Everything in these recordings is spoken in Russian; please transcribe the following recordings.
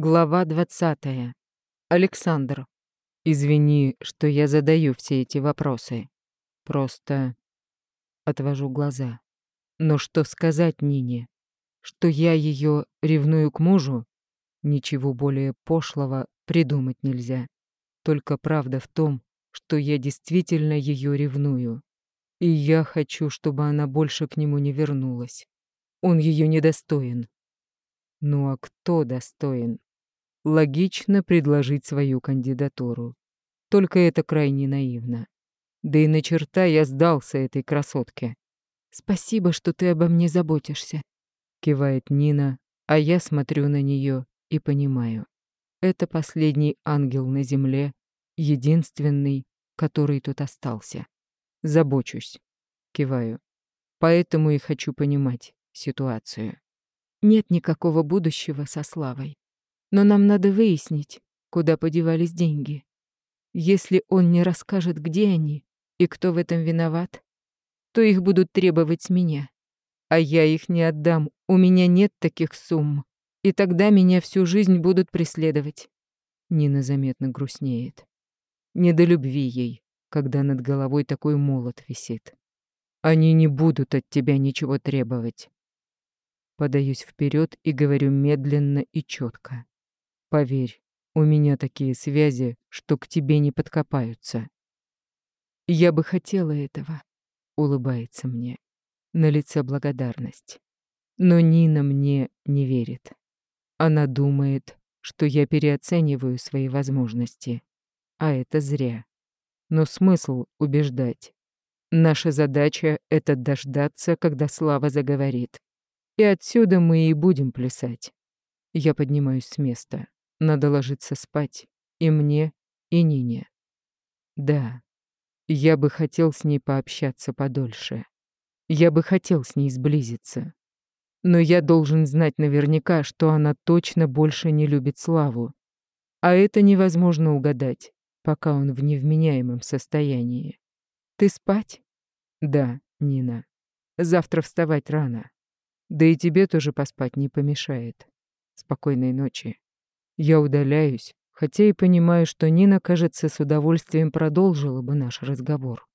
Глава 20. Александр. Извини, что я задаю все эти вопросы. Просто отвожу глаза. Но что сказать Нине? Что я ее ревную к мужу? Ничего более пошлого придумать нельзя. Только правда в том, что я действительно ее ревную. И я хочу, чтобы она больше к нему не вернулась. Он ее недостоин. Ну а кто достоин? Логично предложить свою кандидатуру. Только это крайне наивно. Да и на черта я сдался этой красотке. «Спасибо, что ты обо мне заботишься», — кивает Нина, а я смотрю на нее и понимаю. Это последний ангел на земле, единственный, который тут остался. Забочусь, киваю. Поэтому и хочу понимать ситуацию. Нет никакого будущего со Славой. Но нам надо выяснить, куда подевались деньги. Если он не расскажет, где они и кто в этом виноват, то их будут требовать с меня. А я их не отдам, у меня нет таких сумм. И тогда меня всю жизнь будут преследовать. Нина заметно грустнеет. Не до любви ей, когда над головой такой молот висит. Они не будут от тебя ничего требовать. Подаюсь вперед и говорю медленно и четко. Поверь, у меня такие связи, что к тебе не подкопаются. Я бы хотела этого, улыбается мне. На лице благодарность. Но Нина мне не верит. Она думает, что я переоцениваю свои возможности. А это зря. Но смысл убеждать. Наша задача — это дождаться, когда Слава заговорит. И отсюда мы и будем плясать. Я поднимаюсь с места. Надо ложиться спать. И мне, и Нине. Да, я бы хотел с ней пообщаться подольше. Я бы хотел с ней сблизиться. Но я должен знать наверняка, что она точно больше не любит Славу. А это невозможно угадать, пока он в невменяемом состоянии. Ты спать? Да, Нина. Завтра вставать рано. Да и тебе тоже поспать не помешает. Спокойной ночи. Я удаляюсь, хотя и понимаю, что Нина, кажется, с удовольствием продолжила бы наш разговор.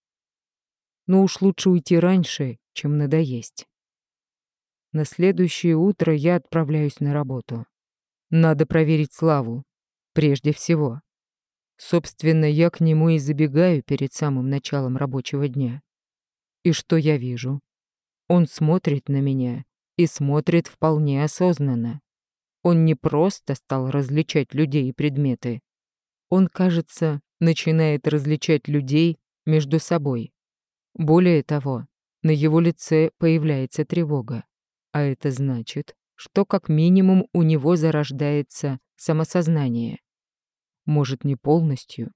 Но уж лучше уйти раньше, чем надоесть. На следующее утро я отправляюсь на работу. Надо проверить Славу. Прежде всего. Собственно, я к нему и забегаю перед самым началом рабочего дня. И что я вижу? Он смотрит на меня и смотрит вполне осознанно. Он не просто стал различать людей и предметы. Он, кажется, начинает различать людей между собой. Более того, на его лице появляется тревога. А это значит, что как минимум у него зарождается самосознание. Может, не полностью,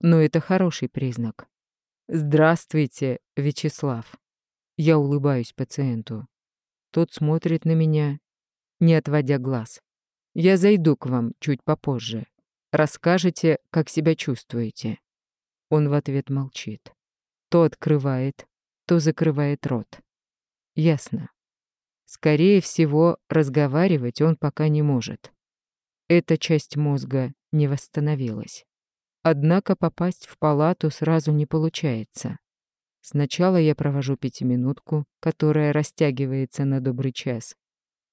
но это хороший признак. «Здравствуйте, Вячеслав». Я улыбаюсь пациенту. Тот смотрит на меня, не отводя глаз. «Я зайду к вам чуть попозже. Расскажете, как себя чувствуете». Он в ответ молчит. То открывает, то закрывает рот. Ясно. Скорее всего, разговаривать он пока не может. Эта часть мозга не восстановилась. Однако попасть в палату сразу не получается. Сначала я провожу пятиминутку, которая растягивается на добрый час.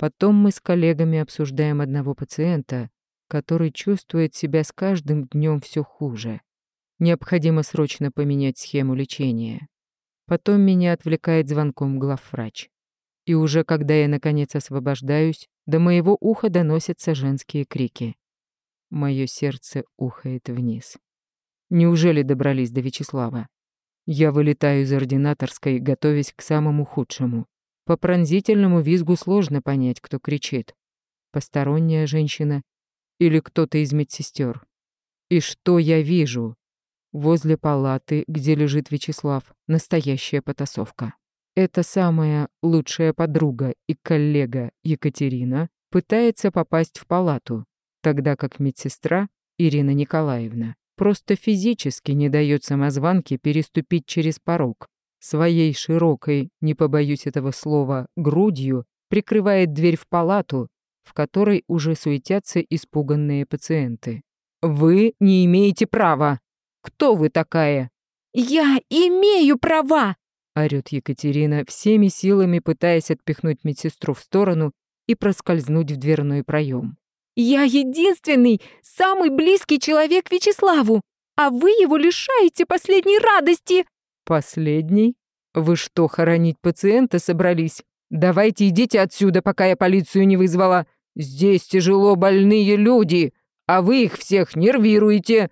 Потом мы с коллегами обсуждаем одного пациента, который чувствует себя с каждым днем все хуже. Необходимо срочно поменять схему лечения. Потом меня отвлекает звонком главврач. И уже когда я наконец освобождаюсь, до моего уха доносятся женские крики. Мое сердце ухает вниз. Неужели добрались до Вячеслава? Я вылетаю из ординаторской, готовясь к самому худшему. По пронзительному визгу сложно понять, кто кричит. Посторонняя женщина или кто-то из медсестер. И что я вижу? Возле палаты, где лежит Вячеслав, настоящая потасовка. Эта самая лучшая подруга и коллега Екатерина пытается попасть в палату, тогда как медсестра Ирина Николаевна просто физически не дает самозванке переступить через порог. Своей широкой, не побоюсь этого слова, грудью прикрывает дверь в палату в которой уже суетятся испуганные пациенты. «Вы не имеете права! Кто вы такая?» «Я имею права!» — орёт Екатерина, всеми силами пытаясь отпихнуть медсестру в сторону и проскользнуть в дверной проем. «Я единственный, самый близкий человек Вячеславу, а вы его лишаете последней радости!» «Последний? Вы что, хоронить пациента собрались? Давайте идите отсюда, пока я полицию не вызвала. Здесь тяжело больные люди, а вы их всех нервируете!»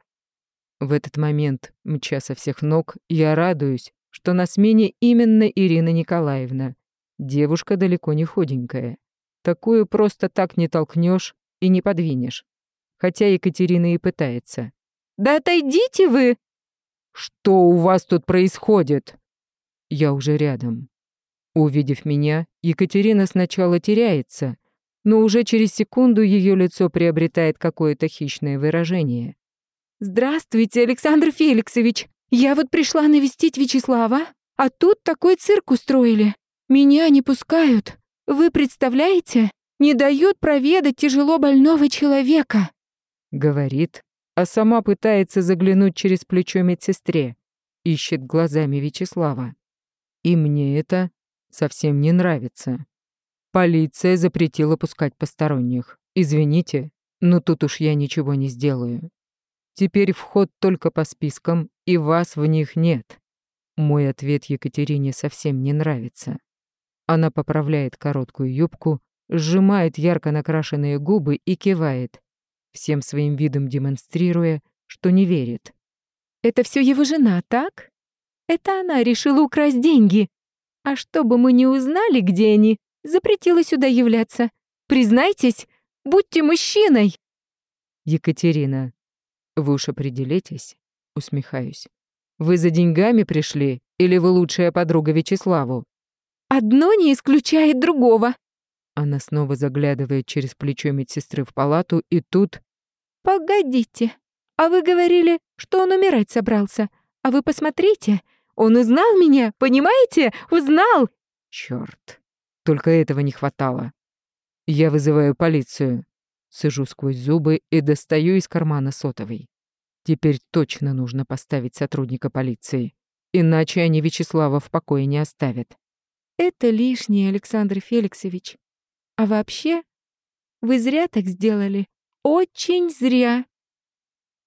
В этот момент, мча со всех ног, я радуюсь, что на смене именно Ирина Николаевна. Девушка далеко не худенькая. Такую просто так не толкнешь и не подвинешь. Хотя Екатерина и пытается. «Да отойдите вы!» «Что у вас тут происходит?» Я уже рядом. Увидев меня, Екатерина сначала теряется, но уже через секунду ее лицо приобретает какое-то хищное выражение. «Здравствуйте, Александр Феликсович! Я вот пришла навестить Вячеслава, а тут такой цирк устроили. Меня не пускают. Вы представляете? Не дают проведать тяжело больного человека!» Говорит, а сама пытается заглянуть через плечо медсестре, ищет глазами Вячеслава. И мне это совсем не нравится. Полиция запретила пускать посторонних. Извините, но тут уж я ничего не сделаю. Теперь вход только по спискам, и вас в них нет. Мой ответ Екатерине совсем не нравится. Она поправляет короткую юбку, сжимает ярко накрашенные губы и кивает, всем своим видом демонстрируя, что не верит. «Это все его жена, так? Это она решила украсть деньги. А чтобы мы не узнали, где они, запретила сюда являться. Признайтесь, будьте мужчиной!» «Екатерина, вы уж определитесь?» — усмехаюсь. «Вы за деньгами пришли или вы лучшая подруга Вячеславу?» «Одно не исключает другого», она снова заглядывает через плечо медсестры в палату, и тут... «Погодите, а вы говорили, что он умирать собрался. А вы посмотрите, он узнал меня, понимаете? Узнал!» Черт, только этого не хватало. Я вызываю полицию. Сижу сквозь зубы и достаю из кармана сотовый. Теперь точно нужно поставить сотрудника полиции, иначе они Вячеслава в покое не оставят. Это лишнее, Александр Феликсович. А вообще, вы зря так сделали. Очень зря.